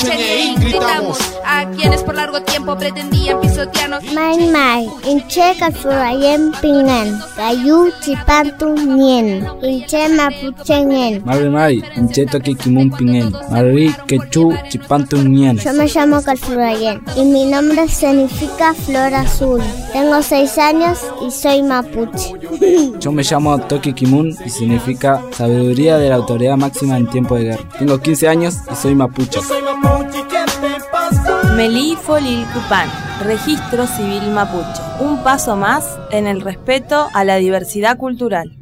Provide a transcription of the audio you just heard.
escuchen e ingritamos tiempo pretendían pisotearnos. Mai mai, inche kalfurayen pingen, kayu chipantu nien, inche mapuchengen. Mari mari, inche toki kimun pingen, mari quechu chipantu nien. Yo me llamo Calfurayen y mi nombre significa flor azul. Tengo seis años y soy mapuche. Yo me llamo Toki Kimun y significa sabiduría de la autoridad máxima en tiempo de guerra. Tengo 15 años y soy mapuche. Melí Folilcupan, Registro Civil Mapuche. Un paso más en el respeto a la diversidad cultural.